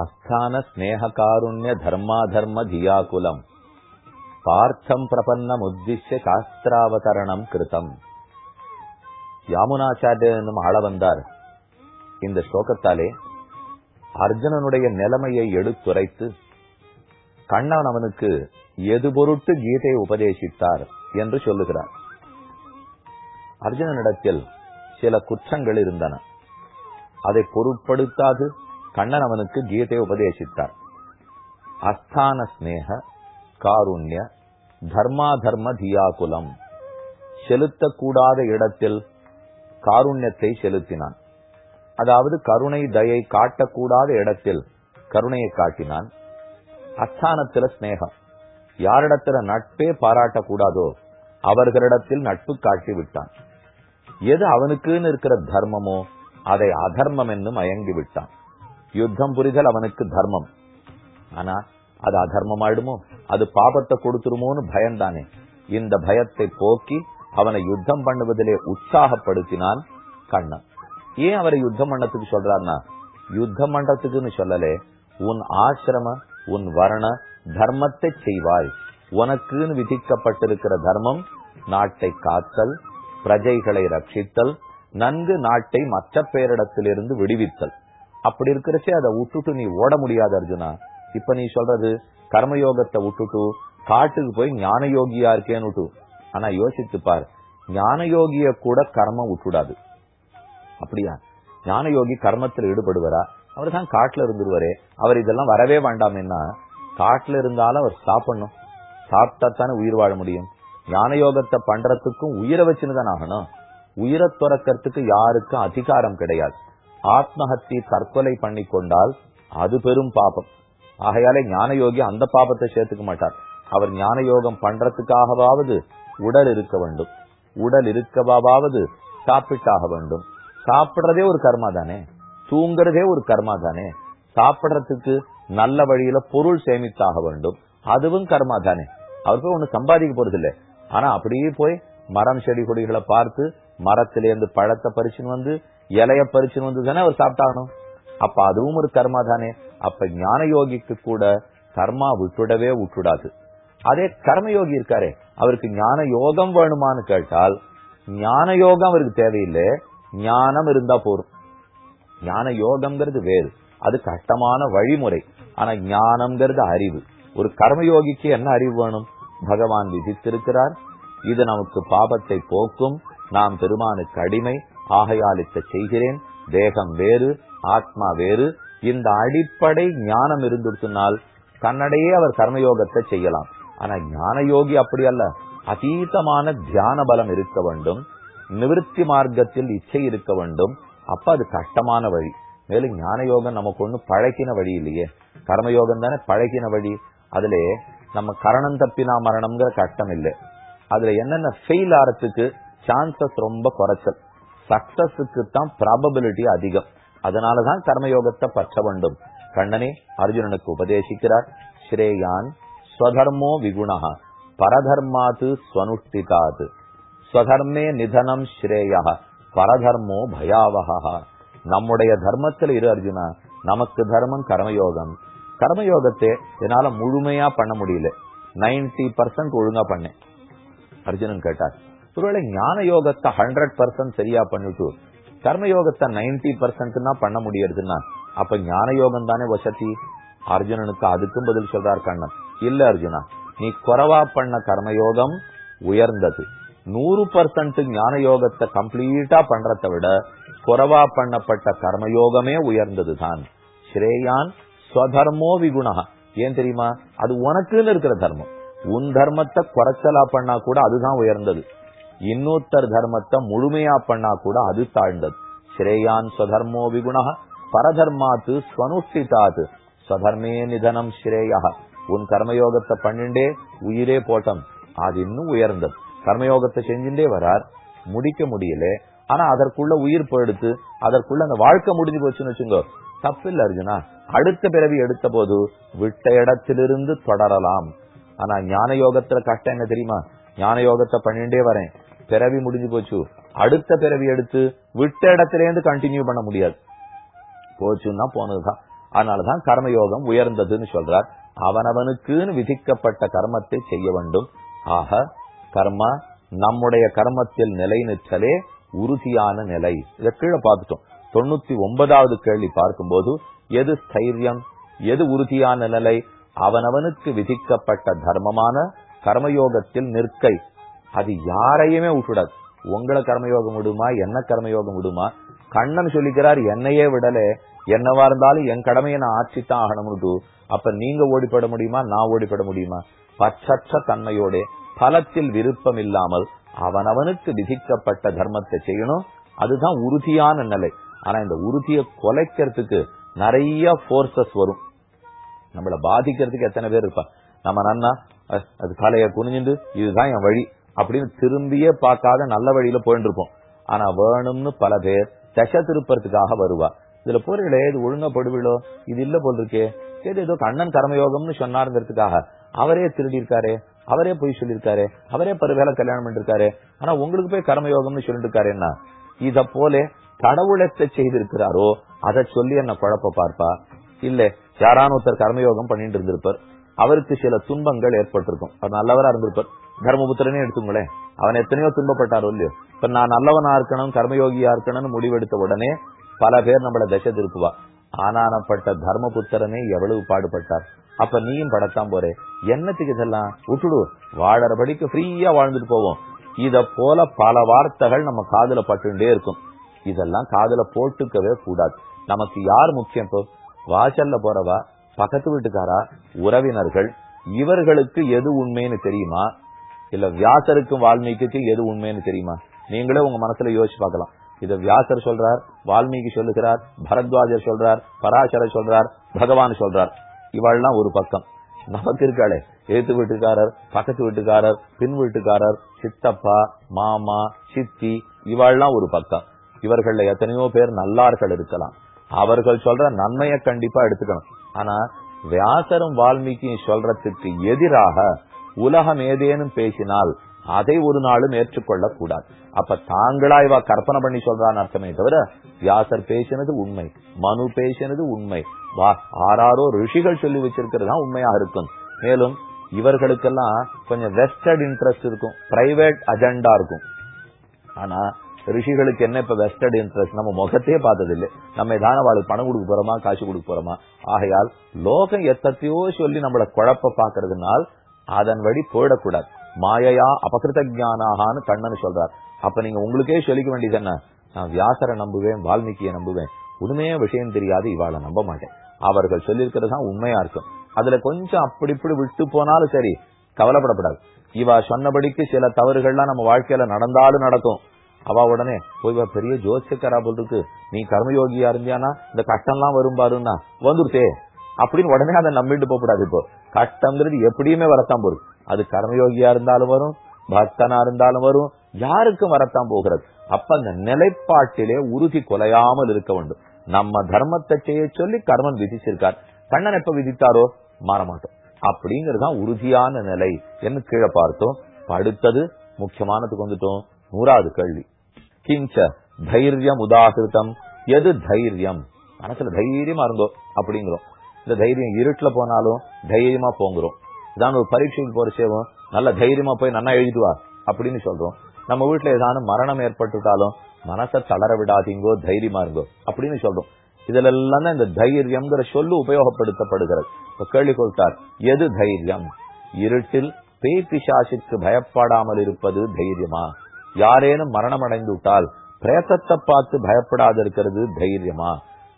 அஸ்தான ஸ்நேக காருண்ய தர்மாதர்ம தியாகுலம் பார்த்தம் பிரபன்னம் உத்திஷ்ய சாஸ்திராவதரணம் கிருத்தம் யாமுனாச்சாரியனும் ஆள வந்தார். இந்த ஸ்லோகத்தாலே அர்ஜுனனுடைய நிலைமையை எடுத்துரைத்து கண்ணன் அவனுக்கு எது பொருட்டு கீதையை உபதேசித்தார் என்று சொல்லுகிறார். அர்ஜுனனிடத்தில் சில குற்றங்கள் இருந்தன. அதை பொருட்படுத்தாது கண்ணன் அவனுக்கு கீதையை உபதேசித்தார். அஸ்தான ஸ்நேக காருண்ய தர்மா தர்ம தியாகுலம். செலுத்தக்கூடாத இடத்தில் காருண்யத்தை செலுத்தினான். அதாவது கருணை தயை காட்டக்கூடாத இடத்தில் கருணையை காட்டினான். அஸ்தானத்துல ஸ்நேகம் யாரிடத்துல நட்பே பாராட்டக்கூடாதோ அவர்களிடத்தில் நட்பு காட்டி விட்டான். எது அவனுக்குன்னு இருக்கிற தர்மமோ அதை அதர்மம் என்று மயங்கி விட்டான். யுத்தம் புரிதல் அவனுக்கு தர்மம். ஆனா அது அதர்மம் ஆயிடுமோ அது பாபத்தை கொடுத்துருமோன்னு பயம்தானே இந்த பயத்தை போக்கி அவனை யுத்தம் பண்ணுவதிலே உற்சாகப்படுத்தினான் கண்ணன். ஏன் அவரை யுத்தம் பண்ணத்துக்கு சொல்றாருன்னா யுத்தம் பண்றதுக்குன்னு சொல்லலே உன் ஆசிரம உன் வர்ண தர்மத்தை செய்வாய். உனக்குன்னு விதிக்கப்பட்டிருக்கிற தர்மம் நாட்டை காத்தல் பிரஜைகளை ரட்சித்தல் நன்கு நாட்டை மற்ற பேரிடத்திலிருந்து விடுவித்தல். அப்படி இருக்கிறச்சே அதை விட்டுட்டு நீ ஓட முடியாது அர்ஜுனா. இப்ப நீ சொல்றது கர்மயோகத்தை விட்டுட்டு காட்டுக்கு போய் ஞான யோகியா இருக்கேன்னு ஆனா யோசித்து பார் ஞான யோகிய கூட கர்மம் விட்டுடாது. அப்படியா? ஞான யோகி கர்மத்தில் ஈடுபடுவாரா? அவர் தான் காட்டுல இருந்துருவாரே. அவர் இதெல்லாம் வரவே வேண்டாம்னா காட்டுல இருந்தாலும் அவர் சாப்பிடணும். சாப்பிட்டா தானே உயிர் வாழ முடியும். ஞான யோகத்தை பண்றதுக்கும் உயிரை வச்சுன்னு தான் ஆகணும். உயிரை துறக்கிறதுக்கு யாருக்கும் அதிகாரம் கிடையாது. ஆத்மஹத்தி தற்கொலை பண்ணி கொண்டால் அது பெரும் பாபம். ஆகையாலே ஞான யோகி அந்த பாபத்தை சேர்த்துக்க மாட்டார். அவர் ஞான யோகம் பண்றதுக்காகவாவது உடல் இருக்க வேண்டும். உடல் இருக்கவாவது சாப்பிட்டாக வேண்டும். சாப்பிடுறதே ஒரு கர்மா தானே? தூங்குறதே ஒரு கர்மா தானே? சாப்பிடுறதுக்கு நல்ல வழியில பொருள் சேமித்தாக வேண்டும். அதுவும் கர்மா தானே? அவர் போய் ஒண்ணு சம்பாதிக்க போறது இல்லை ஆனா அப்படியே போய் மரம் செடி கொடிகளை பார்த்து மரத்திலேருந்து பழத்தை பறிச்சுன்னு வந்து இலைய பறிச்சுன்னு வந்து தானே அவர் சாப்பிட்டாகணும். அப்ப அதுவும் ஒரு கர்மா தானே. அப்ப ஞான யோகிக்கு கூட கர்மா விட்டுடவே விட்டுடாது. அதே கர்மயோகி இருக்காரே அவருக்கு ஞான யோகம் வேணுமான்னு கேட்டால் ஞான யோகம் அவருக்கு தேவையில்லை ஞானம் இருந்தா போரும் ஞான யோகம்ங்கிறது வேறு. அது கஷ்டமான வழிமுறை. ஆனா ஞானம்ங்கிறது அறிவு. ஒரு கர்மயோகிக்கு என்ன அறிவு வேணும்? பகவான் விதித்திருக்கிறார். இது நமக்கு பாபத்தை போக்கும். நாம் பெருமானுக்கு அடிமை. ஆகையால் இத்த செய்கிறேன். தேகம் வேறு ஆத்மா வேறு. இந்த அடிப்படை ஞானம் இருந்துருச்சுனால் தன்னடையே அவர் கர்மயோகத்தை செய்யலாம். ஆனா ஞான யோகி அப்படி அல்ல. அதீதமான தியான பலம் இருக்க வேண்டும். நிவிருத்தி மார்க்கத்தில் இச்சை இருக்க வேண்டும். அப்ப அது கஷ்டமான வழி. மேலும் ஞான யோகம் நமக்கு ஒண்ணு பழக்கின வழி இல்லையே. கர்மயோகம் தானே பழக்கின வழி. அதுல நம்ம கரணம் தப்பினா மரணம்ங்கிற கஷ்டம் இல்லை. அதுல என்னென்ன ஃபெயில் ஆறதுக்கு சான்சஸ் ரொம்ப குறைச்சல். சக்சஸுக்கு தான் ப்ராபபிலிட்டி அதிகம். அதனாலதான் கர்மயோகத்தை பற்ற வேண்டும். கண்ணனே அர்ஜுனனுக்கு உபதேசிக்கிறார் ஸ்ரேயான் ஸ்வதர்மோ விகுணா பரதர்மாத்து ஸ்வனுஷ்டிதாது ஸ்வதர்மே நிதனம் ஸ்ரேயா பரதர்மோ பயாவகா நம்முடைய தர்மத்தில் இரு அர்ஜுனா நமக்கு தர்மம் கர்மயோகம். கர்மயோகத்தை என்னால முழுமையா பண்ண முடியல. நைன்டி பர்சன்ட் ஒழுங்கா பண்ணேன். அர்ஜுனன் கேட்டார் ஒருவேளை ஞான யோகத்தை ஹண்ட்ரட் பர்சன்ட் சரியா பண்ணிட்டு கர்மயோகத்தை நைன்டி பர்சன்ட்னா பண்ண முடியறதுன்னா அப்ப ஞான யோகம் தானே வசதி? அர்ஜுனனுக்கு அதுக்கும் பதில் சொல்றார் கண்ணன். இல்ல அர்ஜுனா நீ குறவா பண்ண கர்மயோகம் உயர்ந்தது. நூறு பர்சன்ட் ஞான யோகத்தை கம்ப்ளீட்டா பண்றதை விட குறவா பண்ணப்பட்ட கர்மயோகமே உயர்ந்ததுதான். ஸ்ரேயான் ஸ்வதர்மோ விகுணா. ஏன் தெரியுமா? அது உனக்குன்னு இருக்கிற தர்மம். உன் தர்மத்தை குறைச்சலா பண்ணா கூட அதுதான் உயர்ந்தது. இன்னொருத்தர் தர்மத்தை முழுமையா பண்ணா கூட அது தாழ்ந்தது. ஸ்ரேயான் ஸ்வதர்மோ விகுணா பரதர்மாத்து ஸ்வனுஷ்டிதாத்து. ஸ்வதர்மே நிதனம் ஸ்ரேயா உன் கர்மயோகத்தை பண்ணிண்டே உயிரே போட்டம். அது இன்னும் உயர்ந்தது. கர்மயோகத்தை செஞ்சுட்டே வரார். முடிக்க முடியல. ஆனா அதற்குள்ள உயிர் போயிடுத்து அதற்குள்ள அந்த வாழ்க்கை முடிஞ்சு போச்சுன்னு வச்சுங்கோ. தப்பில்ல அர்ஜுனா. அடுத்த பிறவி எடுத்த போது விட்ட இடத்திலிருந்து தொடரலாம். ஆனா ஞான யோகத்துல கஷ்டம் என்ன தெரியுமா? ஞான யோகத்தை பண்ணிட்டே வரேன். பிறவி முடிஞ்சு போச்சு. அடுத்த பிறவி எடுத்து விட்ட இடத்துல இருந்து கண்டினியூ பண்ண முடியாது. போச்சுன்னா போனதுதான். அதனாலதான் கர்மயோகம் உயர்ந்ததுன்னு சொல்றார். அவனவனுக்குன்னு விதிக்கப்பட்ட கர்மத்தை செய்ய வேண்டும். ஆக கர்மா நம்முடைய கர்மத்தில் நிலை நிற்றலே உறுதியான நிலை. இத கீழே பார்த்துட்டோம். தொண்ணூத்தி ஒன்பதாவது கேள்வி பார்க்கும்போது எது ஸ்தைரியம்? எது உறுதியான நிலை? அவனவனுக்கு விதிக்கப்பட்ட தர்மமான கர்மயோகத்தில் நிற்கை. அது யாரையுமே விட்டுடாது உங்களை கர்மயோகம் விடுமா என்ன கர்மயோகம் விடுமா? கண்ணன் சொல்லிக்கிறார் என்னையே விடலே. என்னவா இருந்தாலும் என் கடமையை நான் ஆட்சித்தான் ஆகணும்னு அப்ப நீங்க ஓடிப்பட முடியுமா நான் ஓடிப்பட முடியுமா? பச்சற்ற தன்மையோட பலத்தில் விருப்பம் இல்லாமல் அவனவனுக்கு விதிக்கப்பட்ட தர்மத்தை செய்யணும். அதுதான் உறுதியான நிலை. ஆனா இந்த உறுதியை கொலைக்கிறதுக்கு நிறைய போர்சஸ் வரும். நம்மள பாதிக்கிறதுக்கு எத்தனை பேர் இருப்பா நம்ம நன்னா அது தலைய குனிஞ்சுண்டு இதுதான் என் வழி. அப்படின்னு திரும்பியே பார்க்காத நல்ல வழியில போயிட்டு இருப்போம். ஆனா வேணும்னு பல பேர் தசை திருப்பறதுக்காக வருவா. இதுல போறீங்களே இது ஒழுங்கா படுவிழோ இது இல்ல போல் இருக்கே சரி ஏதோ கண்ணன் கர்மயோகம்னு சொன்னாருங்கிறதுக்காக. அவரே திருடி இருக்காரு அவரே போய் சொல்லியிருக்காரு. அவரே பருவேல கல்யாணம் பண்ணிருக்காரு. ஆனா உங்களுக்கு போய் கர்மயோகம்னு சொல்லிட்டு இருக்காரு என்ன? இத போல கடவுளத்தை செய்திருக்கிறாரோ அதை சொல்லி என்ன குழப்ப பார்ப்பா? இல்ல யாரான ஒருத்தர் கர்மயோகம் பண்ணிட்டு இருந்திருப்பார். அவருக்கு சில துன்பங்கள் ஏற்பட்டிருக்கும். அவர் நல்லவரா இருந்திருப்பார். தர்மபுத்திரனே எடுத்துங்களேன் அவன் எத்தனையோ துன்பப்பட்டாரோ இல்லையோ. இப்ப நான் நல்லவனா இருக்கணும் கர்மயோகியா இருக்கணும்னு முடிவெடுத்த உடனே பல பேர் நம்மள தசை திருப்புவா. ஆனானப்பட்ட தர்மபுத்திரனே எவ்வளவு பாடுபட்டார். அப்ப நீயும் படத்தான் போறே. என்னத்துக்கு இதெல்லாம்? விட்டுடு. வாழறபடிக்கு ஃப்ரீயா வாழ்ந்துட்டு போவோம். இத போல பல வார்த்தைகள் நம்ம காதுல பட்டுண்டே இருக்கும். இதெல்லாம் காதுல போட்டுக்கவே கூடாது. நமக்கு யார் முக்கியம் இப்போ? வாசல்ல போறவா? பக்கத்து வீட்டுக்காரா? உறவினர்கள். இவர்களுக்கு எது உண்மைன்னு தெரியுமா? இல்ல வியாசருக்கும் வால்மீகிக்கு எது உண்மைன்னு தெரியுமா? நீங்களே உங்க மனசுல யோசிச்சு பார்க்கலாம். இத வியாசர் சொல்றார் வால்மீகி சொல்லுகிறார் பரத்வாஜர் சொல்றார் பராசரர் சொல்றார் பகவான் சொல்றார். இவாள்லாம் ஒரு பக்கம். நமக்கு இருக்காளே. எழுத்து வீட்டுக்காரர் பக்கத்து வீட்டுக்காரர் பின் வீட்டுக்காரர் சித்தப்பா மாமா சித்தி இவாள்லாம் ஒரு பக்கம். இவர்கள்ல எத்தனையோ பேர் நல்லார்கள் இருக்கலாம். அவர்கள் சொல்ற நன்மையை கண்டிப்பா எடுத்துக்கணும். ஆனா வியாசரும் வால்மீகியும் சொல்றதுக்கு எதிராக உலகம் ஏதேனும் பேசினால் அதை ஒரு நாளும் ஏற்றுக்கொள்ள கூடாது அப்ப தாங்களா இவ கற்பனை பண்ணி சொல்றான்னு அர்த்தமே தவிர வியாசர் பேசினது உண்மை மனு பேசினது உண்மை. வா ஆறாரோ ரிஷிகள் சொல்லி வச்சிருக்கிறது தான் உண்மையா இருக்கும். மேலும் இவர்களுக்கெல்லாம் கொஞ்சம் வெஸ்டர்ட் இன்ட்ரெஸ்ட் இருக்கும் பிரைவேட் அஜெண்டா இருக்கும். ஆனா ரிஷிகளுக்கு என்ன இப்ப வெஸ்டர்ட் இன்ட்ரெஸ்ட் நம்ம முகத்தையே பார்த்தது இல்லை நம்ம தானே வாழ்க்கை பணம் கொடுக்க போறோமா காசு கொடுக்க போறோமா? ஆகையால் லோகம் எத்தத்தையோ சொல்லி நம்மளை குழப்ப பாக்குறதுனால் அதன் வழி போயிடக்கூடாது. மாயையா அபகிருத ஜானாகான்னு கண்ணன் சொல்றார். அப்ப நீங்க உங்களுக்கே சொல்லிக்க வேண்டியது என்ன? நான் வியாசரை நம்புவேன் வால்மீகியை நம்புவேன். உண்மையா விஷயம் தெரியாது இவாளை நம்ப மாட்டேன். அவர்கள் சொல்லியிருக்கிறது தான் உண்மையா இருக்கும். அதுல கொஞ்சம் அப்படி இப்படி விட்டு போனாலும் சரி கவலைப்படப்படாது. இவா சொன்னபடிக்கு சில தவறுகள்லாம் நம்ம வாழ்க்கையில நடந்தாலும் நடக்கும். அவ உடனே போய் பெரிய ஜோசியக்காரா போல் இருக்கு. நீ கர்மயோகியா இருந்தியானா? இந்த கஷ்டம்லாம் வரும் பாருன்னா வந்துருத்தே. அப்படின்னு உடனே அதை நம்பிட்டு போகக்கூடாது இப்போ. கஷ்டங்கிறது எப்படியுமே வரத்தான் போகுது. அது கர்மயோகியா இருந்தாலும் வரும் பக்தனா இருந்தாலும் வரும் யாருக்கும் வரத்தான் போகிறது. அப்ப அந்த நிலைப்பாட்டிலே உறுதி கொலையாமல் இருக்க வேண்டும். நம்ம தர்மத்தை செய்ய சொல்லி கர்மன் விதிச்சிருக்கார். கண்ணன் எப்ப விதித்தாரோ? மாற மாட்டோம் அப்படிங்கறதுதான் உறுதியான நிலை என்ன கீழே பார்த்தோம். அடுத்தது முக்கியமானதுக்கு வந்துட்டோம். நூறாவது கேள்வி. கிஞ்ச தைரியம் உதாகிருத்தம் எது தைரியம்? மனசுல தைரியமா இருந்தோம் அப்படிங்கிறோம். இந்த தைரியம் இருட்டுல போனாலும் தைரியமா போங்குறோம். இதான் ஒரு பரீட்சைக்கு போற சேவம். நல்ல தைரியமா போய் நல்லா எழுதுவா அப்படின்னு சொல்றோம். நம்ம வீட்டுல ஏதாவது மரணம் ஏற்பட்டுட்டாலும் மனசை தளர விடாதீங்கோ தைரியமா இருங்கோ அப்படின்னு சொல்றோம். இதுல எல்லாம் தான் இந்த தைரியம்ங்கிற சொல்லு உபயோகப்படுத்தப்படுகிறது. இப்ப கேள்வி கொடுத்தார் எது தைரியம்? இருட்டில் பேய் பிசாசுக்கு பயப்படாமல் இருப்பது தைரியமா? யாரேனும் மரணம் அடைந்து விட்டால் பிரேத்தத்தை பார்த்து பயப்படாத இருக்கிறது தைரியமா?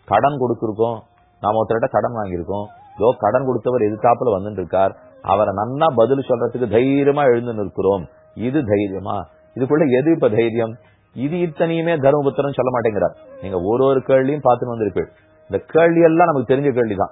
கடன் கொடுத்திருக்கோம் நாம ஒருத்தர்கிட்ட கடன் வாங்கியிருக்கோம். இதோ கடன் கொடுத்தவர் எதிர்த்தாப்புல வந்துட்டு இருக்கார் அவரை நன்னா பதில் சொல்றதுக்கு தைரியமா எழுந்து நிற்கிறோம். இது தைரியமா? இதுக்குள்ள எது இப்ப தைரியம்? இது இத்தனையுமே தர்மபுத்திரன் சொல்ல மாட்டேங்கிறார். நீங்க ஒரு ஒரு கேள்வியும் பார்த்துட்டு வந்திருப்பீள் இந்த கேள்வி எல்லாம் நமக்கு தெரிஞ்ச கேள்விதான்.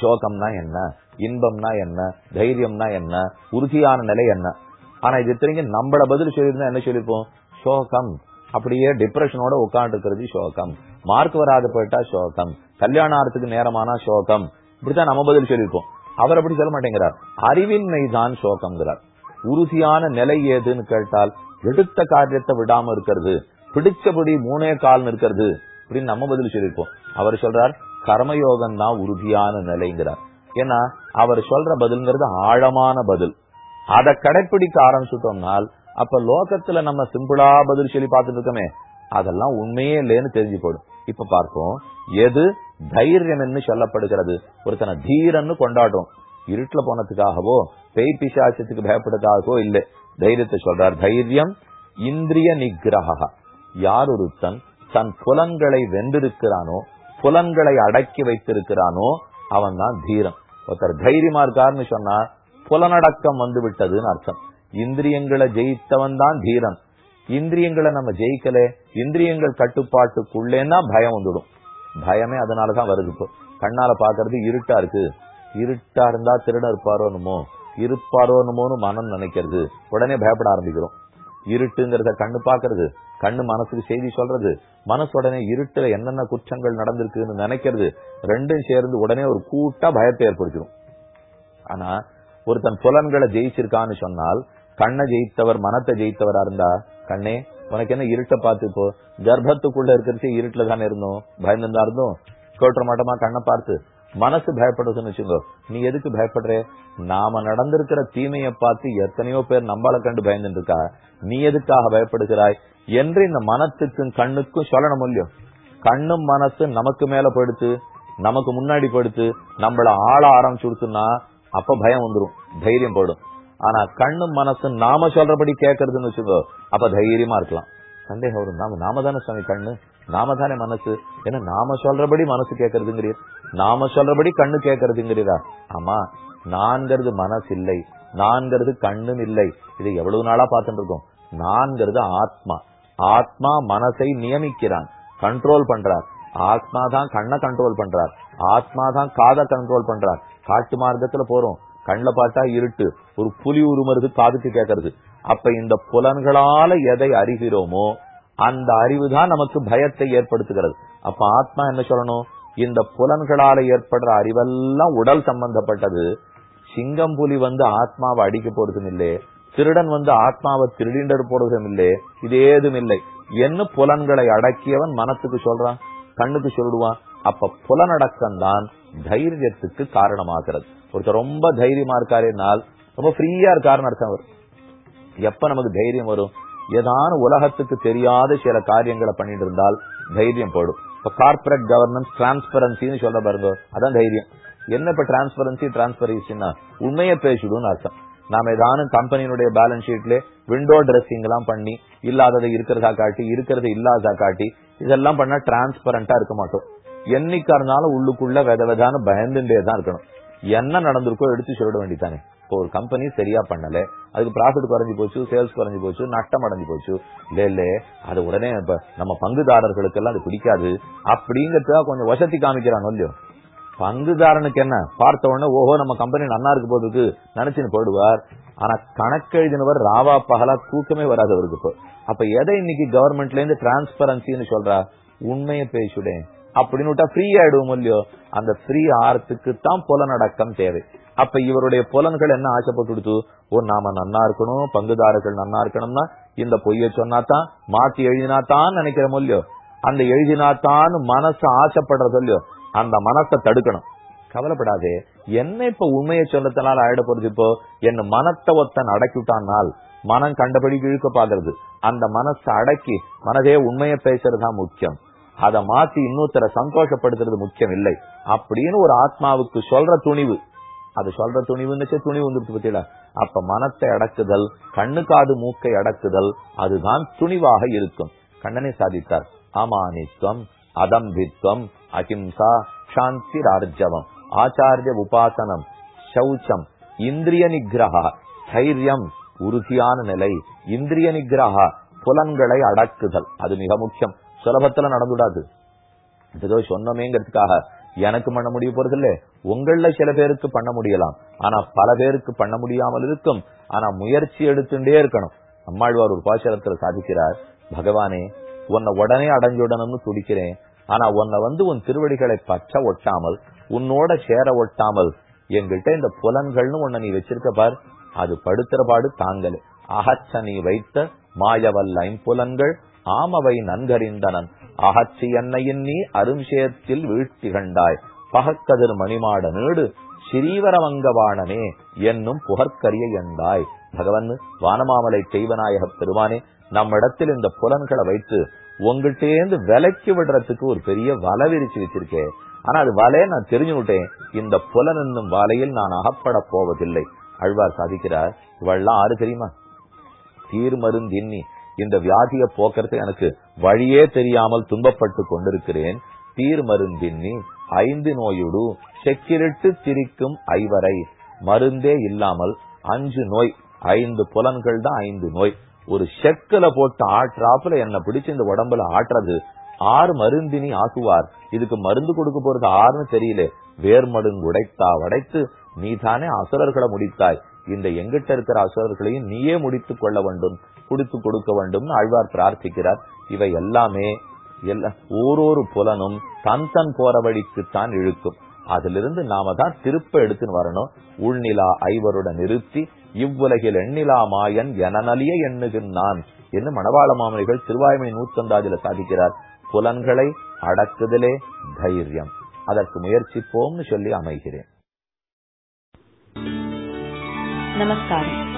சோகம்னா என்ன? இன்பம்னா என்ன? தைரியம்னா என்ன? உறுதியான நிலை என்ன? ஆனா இது தெரிஞ்சு நம்மள பதில் சொல்லியிருந்தா என்ன சொல்லியிருப்போம்? சோகம். அப்படியே டிப்ரெஷனோட உட்காந்துருக்கிறது சோகம். மார்க் வராது போயிட்டா சோகம். கல்யாணத்துக்கு நேரமானா சோகம். இப்படித்தான் நம்ம பதில் சொல்லியிருக்கோம். அவர் அப்படி சொல்ல மாட்டேங்கிறார். அறிவின்மை தான் சோகம்ங்கிறார். உறுதியான நிலை ஏதுன்னு கேட்டால் எடுத்த காரியத்தை விடாம இருக்கிறது பிடிச்சபடி மூணே கால் இருக்கிறது அப்படின்னு நம்ம பதில் சொல்லியிருப்போம் அவர் சொல்றார் கர்மயோகம் தான் உறுதியான நிலைங்கிறார். ஏன்னா அவர் சொல்ற பதில்ங்கிறது ஆழமான பதில். அதை கடைப்பிடிக்க ஆரம்பிச்சுட்டோம்னால் அப்ப லோகத்துல நம்ம சிம்பிளா பதில் சொல்லி பார்த்துட்டு இருக்கோமே அதெல்லாம் உண்மையே இல்லைன்னு தெரிஞ்சு போடும் இப்ப பார்ப்போம். எது தைரியம் என்று சொல்லப்படுகிறது. ஒருத்தனை தீரன்னு கொண்டாடும் இருட்டுல போனதுக்காகவோ பெய் பிசாசத்துக்கு பயப்படுறதுக்காகவோ இல்லை. தைரியத்தை சொல்றார். தைரியம் இந்திரிய நிகிரக யார் ஒருத்தன் தன் புலன்களை வென்றிருக்கிறானோ புலன்களை அடக்கி வைத்திருக்கிறானோ அவன் தான் தீரம் ஒருத்தர் தைரியமா இருக்காருன்னு சொன்னா புலனடக்கம் வந்து விட்டதுன்னு அர்த்தம். இந்திரியங்களை ஜெயித்தவன் தான் தீரன். இந்திரியங்களை நம்ம ஜெயிக்கல இந்திரியங்கள் கட்டுப்பாட்டுக்குள்ளேன்னா பயம் வந்துடும். பயமே அதனாலதான் வருது இப்போ. கண்ணால பாக்குறது இருட்டா இருக்கு. இருட்டா இருந்தா திருடன் இருப்பாரோனுமோ இருப்பாரோனுமோன்னு மனம் நினைக்கிறது. உடனே பயப்பட ஆரம்பிக்கிறோம். இருட்டுங்கிறத கண்ணு பாக்குறது கண்ணு மனசுக்கு செய்தி சொல்றது. மனசு உடனே இருட்டுல என்னென்ன குற்றங்கள் நடந்திருக்குன்னு நினைக்கிறது. ரெண்டும் சேர்ந்து உடனே ஒரு கூட்டா பயத்தை ஏற்படுத்திடும் ஆனா ஒருத்தன் புலன்களை ஜெயிச்சிருக்கான்னு சொன்னால் கண்ணை ஜெயித்தவர் மனத்தை ஜெயித்தவரா இருந்தா கண்ணே உனக்கு என்ன இருட்டை பார்த்து இப்போ? கர்ப்பத்துக்குள்ள இருக்கிறது இருட்டுல தானே இருந்தோம்? பயந்துதான் இருந்தோம். கேட்டுற மாட்டோமா கண்ணை பார்த்து. மனசு பயப்படுதுன்னு வச்சுக்கோ. நீ எதுக்கு பயப்படுற? நாம நடந்திருக்கிற தீமையை பார்த்து எத்தனையோ பேர் நம்மள கண்டு பயந்துட்டு இருக்கா? நீ எதுக்காக பயப்படுகிறாய்? என்று இந்த மனத்துக்கும் கண்ணுக்கும் சொல்லணும் இல்லையோ? கண்ணும் மனசு நமக்கு மேல படுத்து நமக்கு முன்னாடி படுத்து நம்மள ஆள ஆரம்பிச்சு கொடுத்துன்னா அப்ப பயம் வந்துரும். தைரியம் போடும் ஆனா கண்ணும் மனசு நாம சொல்றபடி கேட்கறதுன்னு வச்சுக்கோ அப்ப தைரியமா இருக்கலாம். சந்தேகம் வரும். நாம நாம தானே சுவாமி கண்ணு? நாம தானே மனசு? ஏன்னா நாம சொல்றபடி மனசு கேட்கறதுங்கிறீர். நாம சொல்றபடி கண்ணு கேட்கறதுங்கிறீரா? ஆமா. நான்கிறது மனசு இல்லை நான்கிறது கண்ணும் இல்லை. இதை எவ்வளவு நாளா பார்த்துட்டு இருக்கோம்? நான்கிறது ஆத்மா. ஆத்மா மனசை நியமிக்கிறான். கண்ட்ரோல் பண்றார். ஆத்மா தான் கண்ணை கண்ட்ரோல் பண்றார். ஆத்மா தான் காதை கண்ட்ரோல் பண்றார். காட்டு மார்க்கத்துல போறோம். கண்ணில் பார்த்தா இருட்டு. ஒரு புலி உருமருது காதுக்கு கேட்கறது அப்ப இந்த புலன்களால எதை அறிகிறோமோ அந்த அறிவு தான் நமக்கு பயத்தை ஏற்படுத்துகிறது. அப்ப ஆத்மா என்ன சொல்லணும்? இந்த புலன்களால ஏற்படுற அறிவெல்லாம் உடல் சம்பந்தப்பட்டது. சிங்கம் புலி வந்து ஆத்மாவை அடிக்க போறதும் இல்லை. திருடன் வந்து ஆத்மாவை திருடிண்டர் போறதும் இல்லை. இது ஏதும் இல்லை. என்ன புலன்களை அடக்கியவன் மனத்துக்கு சொல்றான்? கண்ணுக்கு சொல்லிடுவான். அப்ப புலனடக்கம் தான் தைரியத்துக்கு காரணமாகிறது. ஒருத்தர் ரொம்ப தைரியமா இருக்காருனால் ரொம்ப ஃப்ரீயா இருக்காருன்னு அர்த்தம் வரும் எப்ப நமக்கு தைரியம் வரும்? ஏதான உலகத்துக்கு தெரியாத சில காரியங்களை பண்ணிட்டு இருந்தால் தைரியம் போடும் இப்ப கார்பரேட் கவர்னன்ஸ் டிரான்ஸ்பரன்சின்னு சொல்ல பாருங்க. அதான் தைரியம். என்ன இப்ப டிரான்ஸ்பரன்சி டிரான்ஸ்பரன்சின்னா உண்மையை பேசிடும்னு அர்த்தம். நாம ஏதானும் கம்பெனியினுடைய பேலன்ஸ் ஷீட்ல விண்டோ ட்ரெஸ்ஸிங் எல்லாம் பண்ணி இல்லாததை இருக்கிறதா காட்டி இருக்கிறத இல்லாததா காட்டி இதெல்லாம் பண்ணா டிரான்ஸ்பரண்டா இருக்க மாட்டோம். என்னைக்கா இருந்தாலும் உள்ளுக்குள்ள வித விதான பயந்துட்டே தான் இருக்கணும். என்ன நடந்திருக்கோ எடுத்து சொல்லிட வேண்டியதானே இப்போ ஒரு கம்பெனி சரியா பண்ணல அதுக்கு ப்ராஃபிட் குறைஞ்சு போச்சு சேல்ஸ் குறைஞ்சு போச்சு நஷ்டம் அடைஞ்சு போச்சு. இல்ல இல்ல அது உடனே இப்ப நம்ம பங்குதாரர்களுக்கு எல்லாம் அது பிடிக்காது. அப்படிங்கறதுக்காக கொஞ்சம் வசதி காமிக்கிறாங்க இல்லையோ பங்குதாரனுக்கு என்ன? பார்த்த உடனே ஓஹோ நம்ம கம்பெனி நன்னா இருக்கு போதுக்கு நினைச்சுன்னு போடுவார் ஆனா கணக்கெழுதினவர் ராவா பகலா தூக்கமே வராது அவருக்கு இப்போ. அப்ப எதை இன்னைக்கு கவர்மெண்ட்ல இருந்து டிரான்ஸ்பரன்சின்னு சொல்றா? உண்மையை பேசுடேன். அப்படின்னு விட்டா ஃப்ரீ ஆயிடுவோம் இல்லையோ? அந்த ஃப்ரீ ஆர்த்துக்கு தான் புலநடக்கம் தேவை. அப்ப இவருடைய புலன்கள் என்ன ஆசைப்பட்டு ஓ நாம நன்னா இருக்கணும் பங்குதாரர்கள் நன்னா இருக்கணும்னா இந்த பொய்ய சொன்னாதான் மாத்தி எழுதினாத்தான் நினைக்கிற மொழியோ அந்த எழுதினாத்தான் மனசு ஆசைப்படுறது இல்லையோ? அந்த மனசை தடுக்கணும். கவலைப்படாதே. என்ன இப்ப உண்மையை சொன்னதுனால ஆயிட போறது இப்போ? என் மனத்தை ஒத்தன் அடக்கிவிட்டானால் மனம் கண்டபடி இழுக்க பாக்குறது அந்த மனசை அடக்கி மனதே உண்மையை பேசுறதுதான் முக்கியம். அதை மாத்தி இன்னொருத்தரை சந்தோஷப்படுத்துறது முக்கியம் இல்லை. அப்படின்னு ஒரு ஆத்மாவுக்கு சொல்ற துணிவு. அது சொல்ற துணிவுன்னு துணிவு வந்துருச்சு பத்தியில? அப்ப மனத்தை அடக்குதல் கண்ணு காது மூக்கை அடக்குதல் அதுதான் துணிவாக இருக்கும். கண்ணனை சாதித்தார். அமானித்வம் அதம்பித்வம் அஹிம்சா சாந்தி ரார்ஜவம் ஆச்சாரிய உபாசனம் சௌச்சம் இந்திரிய நிகிரகா தைரியம் உறுதியான நிலை இந்திரிய நிகிரகா புலன்களை அடக்குதல். அது மிக முக்கியம். சுலபத்துல நடந்துடாது. ஏதோ சொன்னமேங்கிறதுக்காக எனக்கு பண்ண முடிய போறது இல்ல உங்கள சில பேருக்கு பண்ண முடியலாம். ஆனா பல பேருக்கு பண்ண முடியாமல் இருக்கும். ஆனா முயற்சி எடுத்துட்டே இருக்கணும். அம்மாழ்வார் ஒரு பாசலத்துல சாதிக்கிறார். பகவானே உன்னை உடனே அடைஞ்சுடணும்னு துடிக்கிறேன். ஆனா உன்னை வந்து உன் திருவடிகளை பச்ச ஒட்டாமல் உன்னோட சேர ஒட்டாமல் எங்கிட்ட இந்த புலன்கள்னு உன்னை நீ வச்சிருக்க பார். அது படுத்துற பாடு தாங்கல். அகச்ச நீ வைத்த மாயவல்ல ஐம்புலன்கள் ஆமவை நன்கறிந்தனன். அகச்சி என்னையின் நீ அரும்சேத்தில் வீழ்த்திகண்டாய். பகக்கதிர் மணிமாட நீடு ஸ்ரீவரமங்கவாணனே என்னும் புகற்கரிய எண்டாய். பகவன் வானமாமலை தெய்வநாயக பெருமானே நம்மிடத்தில் இந்த புலன்களை வைத்து உங்கள்கிட்டேந்து விலைக்கு விடுறதுக்கு ஒரு பெரிய வலை விரிச்சு வச்சிருக்கேன் ஆனா அது வலைய நான் தெரிஞ்சு விட்டேன் இந்த புலன் என்னும் வலையில் நான் அகப்பட போவதில்லை. அழ்வார் சாதிக்கிறார் இவள்லாம் ஆறு தெரியுமா? தீர்மருந்தின்னி. இந்த வியாதியை போக்குறது எனக்கு வழியே தெரியாமல் துன்பப்பட்டு கொண்டிருக்கிறேன். தீர் தீர்மருந்தின்னி ஐந்து நோயுடு செக்கிரிட்டு திரிக்கும் ஐவரை. மருந்தே இல்லாமல் அஞ்சு நோய் ஐந்து புலன்கள் தான் ஐந்து நோய். ஒரு செக்கில போட்டு ஆற்றாப்புல என்ன பிடிச்சு இந்த உடம்புல ஆட்டுறது. ஆறு மருந்தினி ஆக்குவார். இதுக்கு மருந்து கொடுக்க போறது ஆறுன்னு தெரியல. வேர்மடுங்கு உடைத்தா உடைத்து நீ தானே அசுரர்களை முடித்தாய். இந்த எங்கிட்ட இருக்கிற அசுரர்களையும் நீயே முடித்துக் கொள்ள வேண்டும். குடித்து கொடுக்க வேண்டும். ஆழ்வார் பிரார்த்திக்கிறார். இவை எல்லாமே ஓரொரு புலனும் தன் தன் போற வழிக்குத்தான் இழுக்கும். அதிலிருந்து நாம தான் திருப்ப எடுத்துன்னு வரணும். உள்நிலா ஐவருடன் நிறுத்தி இவ்வுலகில் எண்ணிலா மாயன் எனநலிய எண்ணுகின்றான் என்று மணவாள மாமனிகள் திருவாய்மை நூத்தந்தாதில சாதிக்கிறார். புலன்களை அடக்குதலே தைரியம். அதற்கு முயற்சிப்போம்னு சொல்லி அமைகிறேன். நமஸ்காரம்.